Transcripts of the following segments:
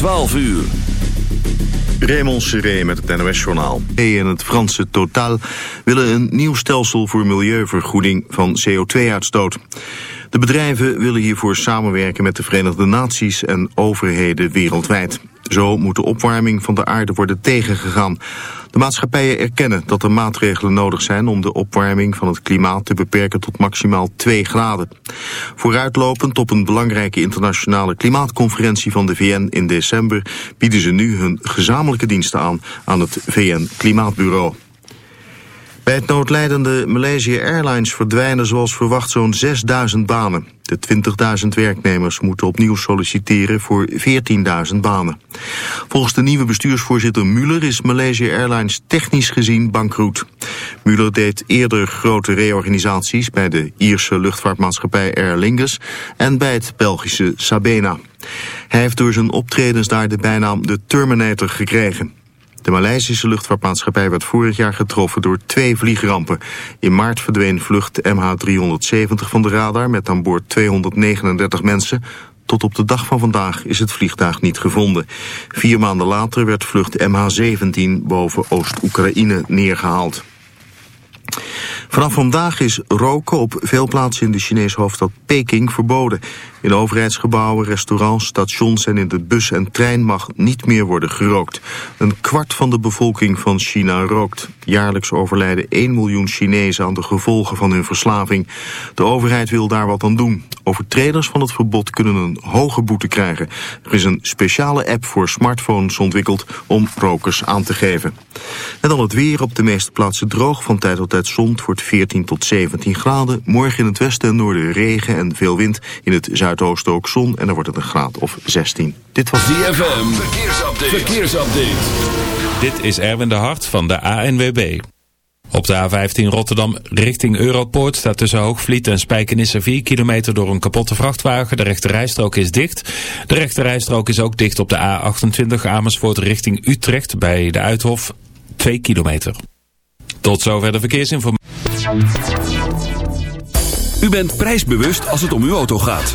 12 uur. Raymond Seré met het NOS-journaal. E en het Franse Total willen een nieuw stelsel voor milieuvergoeding van CO2-uitstoot. De bedrijven willen hiervoor samenwerken met de Verenigde Naties en overheden wereldwijd. Zo moet de opwarming van de aarde worden tegengegaan. De maatschappijen erkennen dat er maatregelen nodig zijn om de opwarming van het klimaat te beperken tot maximaal 2 graden. Vooruitlopend op een belangrijke internationale klimaatconferentie van de VN in december bieden ze nu hun gezamenlijke diensten aan aan het VN Klimaatbureau. Bij het noodlijdende Malaysia Airlines verdwijnen zoals verwacht zo'n 6000 banen. De 20.000 werknemers moeten opnieuw solliciteren voor 14.000 banen. Volgens de nieuwe bestuursvoorzitter Muller is Malaysia Airlines technisch gezien bankroet. Muller deed eerder grote reorganisaties bij de Ierse luchtvaartmaatschappij Aer Lingus en bij het Belgische Sabena. Hij heeft door zijn optredens daar de bijnaam de Terminator gekregen. De Maleisische luchtvaartmaatschappij werd vorig jaar getroffen door twee vliegrampen. In maart verdween vlucht MH370 van de radar met aan boord 239 mensen. Tot op de dag van vandaag is het vliegtuig niet gevonden. Vier maanden later werd vlucht MH17 boven Oost-Oekraïne neergehaald. Vanaf vandaag is roken op veel plaatsen in de Chinese hoofdstad Peking verboden. In overheidsgebouwen, restaurants, stations en in de bus en trein mag niet meer worden gerookt. Een kwart van de bevolking van China rookt. Jaarlijks overlijden 1 miljoen Chinezen aan de gevolgen van hun verslaving. De overheid wil daar wat aan doen. Overtreders van het verbod kunnen een hoge boete krijgen. Er is een speciale app voor smartphones ontwikkeld om rokers aan te geven. En dan het weer op de meeste plaatsen droog. Van tijd tot tijd zon. Het wordt 14 tot 17 graden. Morgen in het westen en noorden regen en veel wind. In het zuidoosten ook zon en dan wordt het een graad of 16. Dit was DFM. Verkeersupdate. Verkeersupdate. Dit is Erwin de Hart van de ANWB. Op de A15 Rotterdam richting Europoort staat tussen Hoogvliet en Spijkenisse 4 kilometer door een kapotte vrachtwagen. De rechte rijstrook is dicht. De rechte rijstrook is ook dicht op de A28 Amersfoort richting Utrecht bij de Uithof 2 kilometer. Tot zover de verkeersinformatie. U bent prijsbewust als het om uw auto gaat.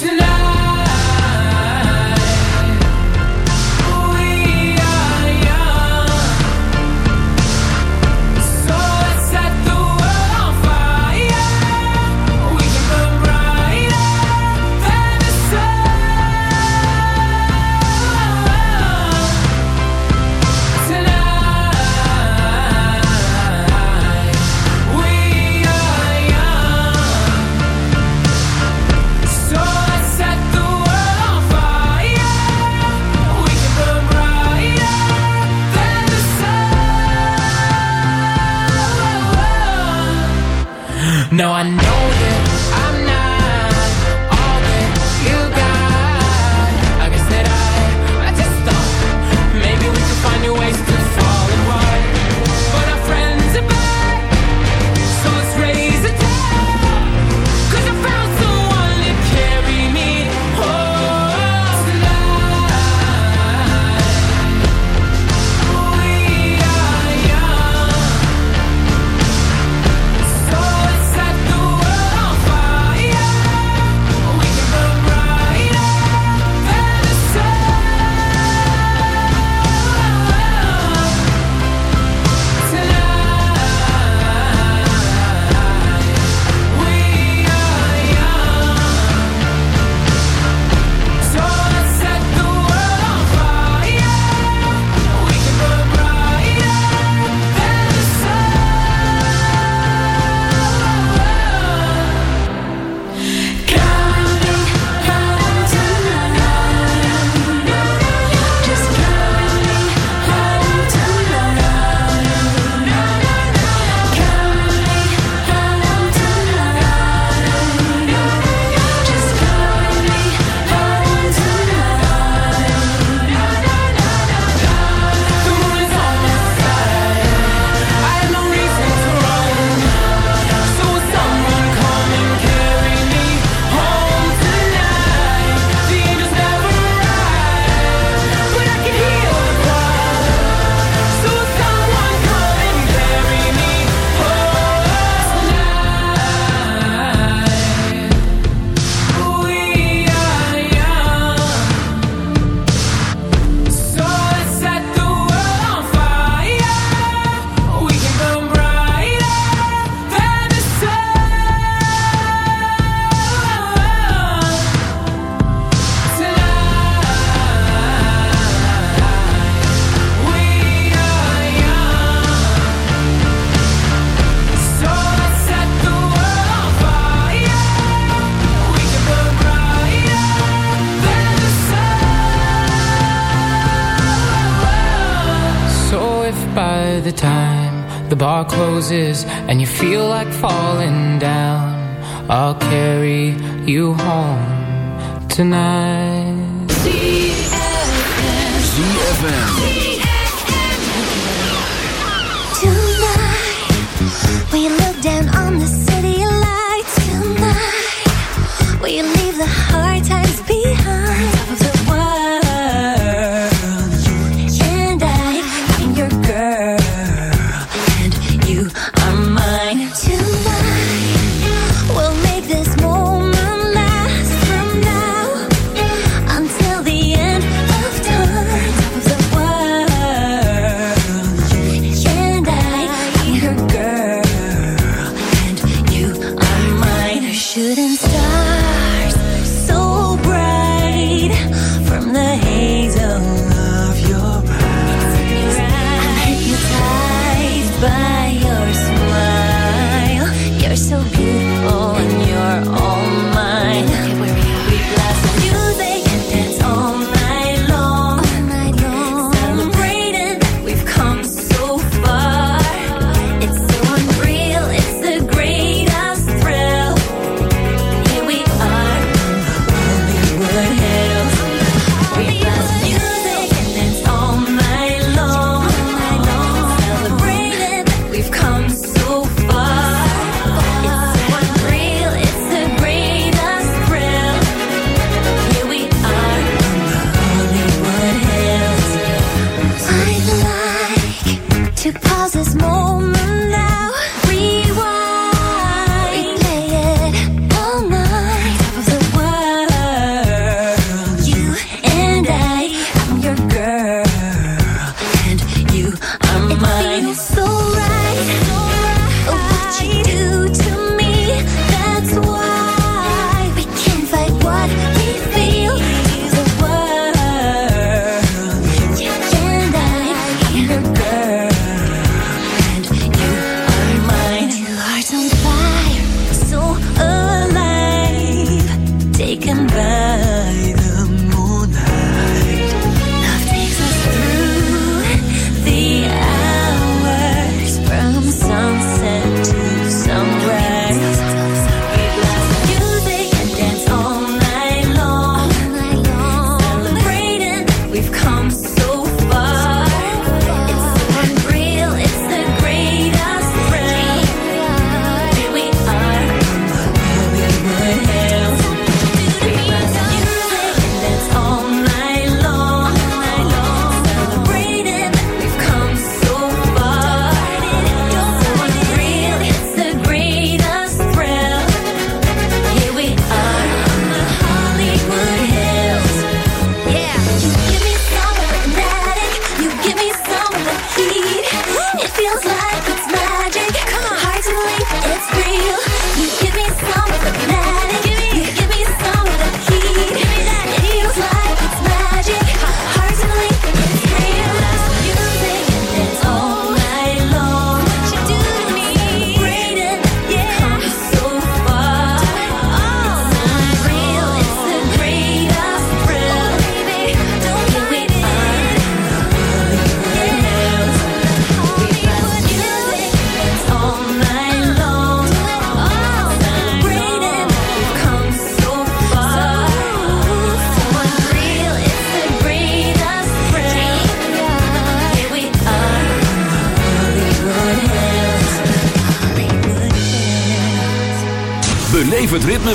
Listen up.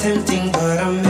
tempting, but I'm.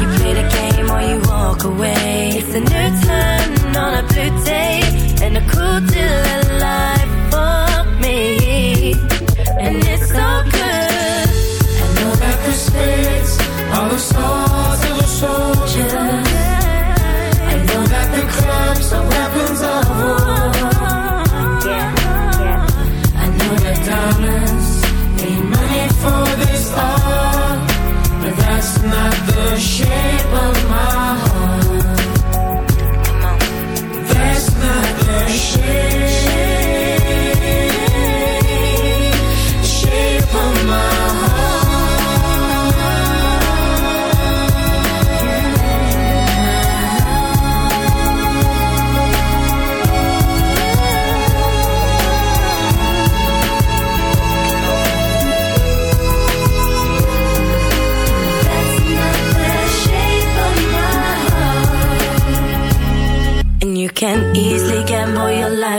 You play the game or you walk away. It's a new turn on a blue day and a cool deal of life for me. And it's so good. I know that the spirits are the stars of the soldiers.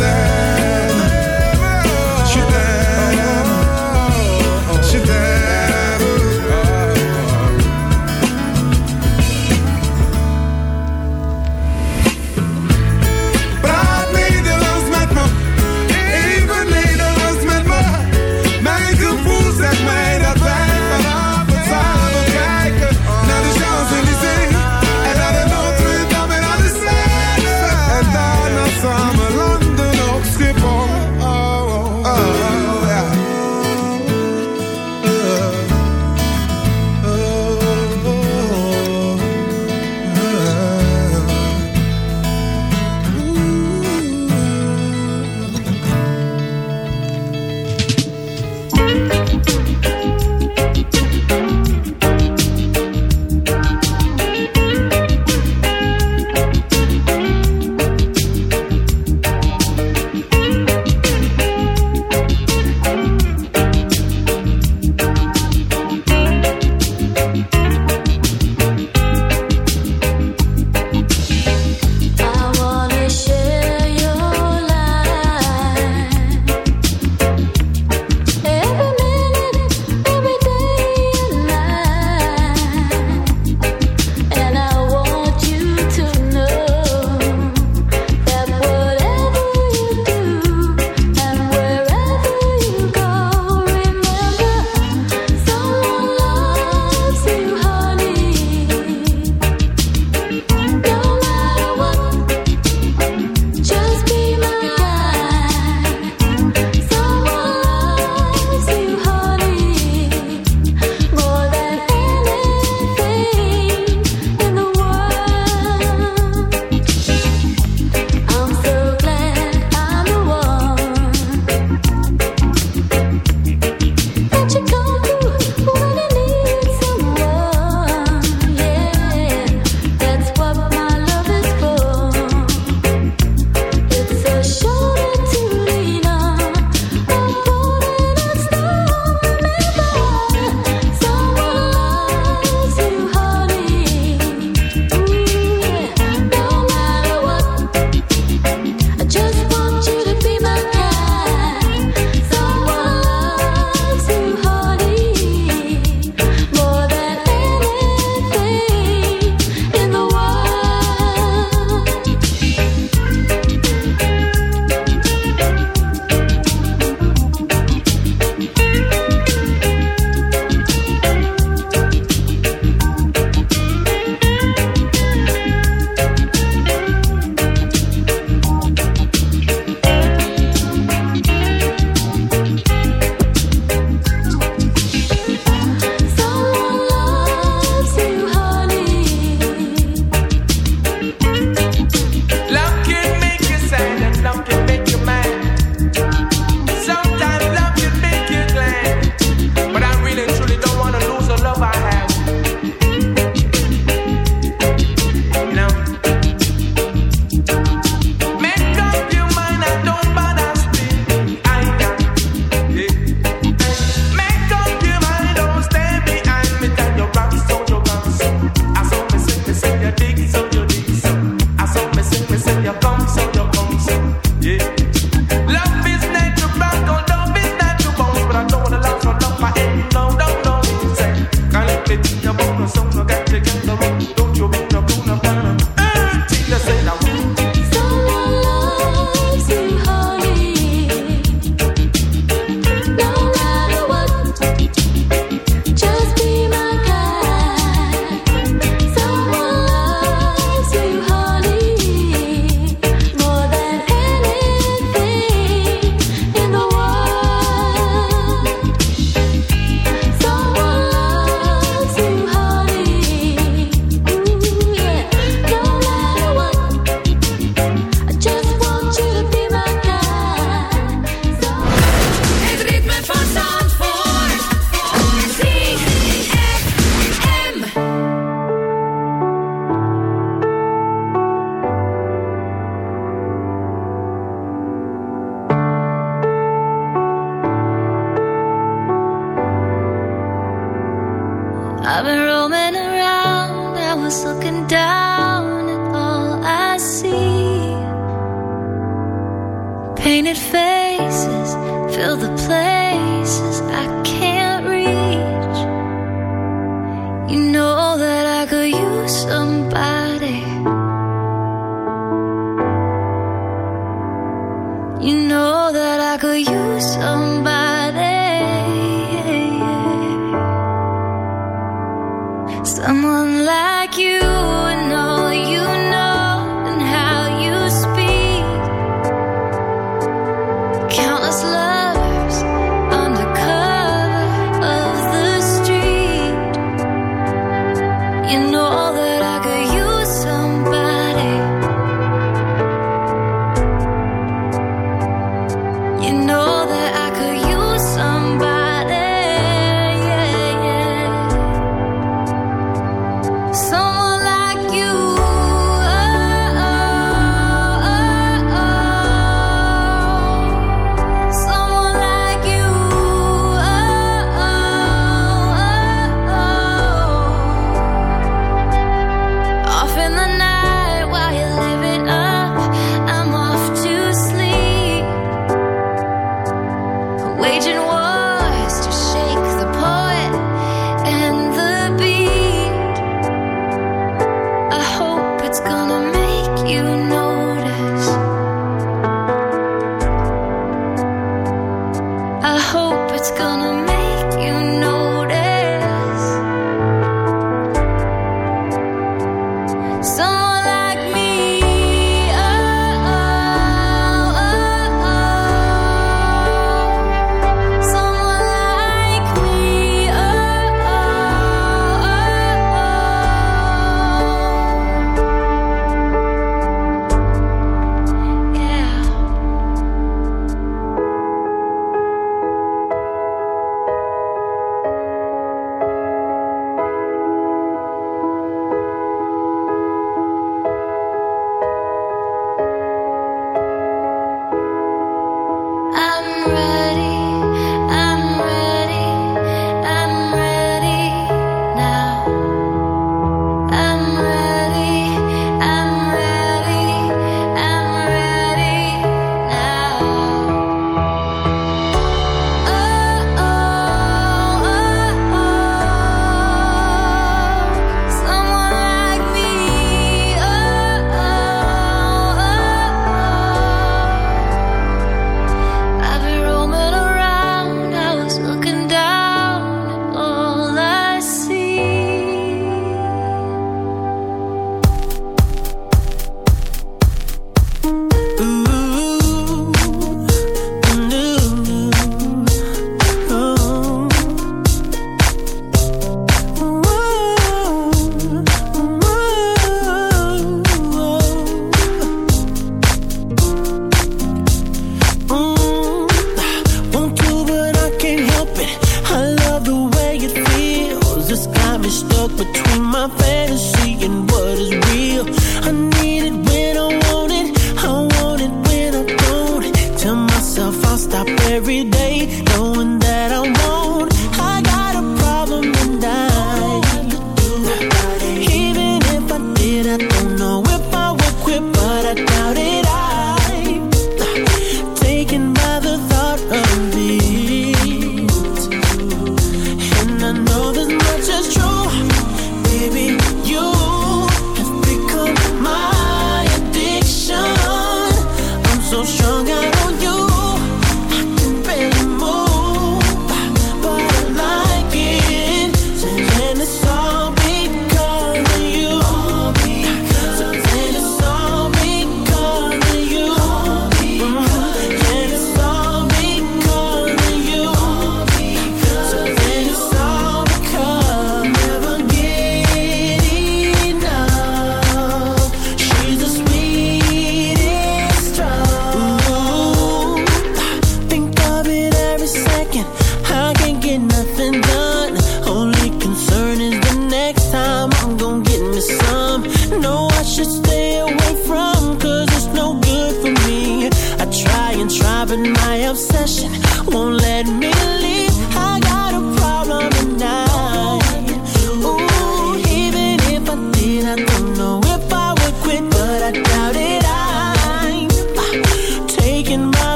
that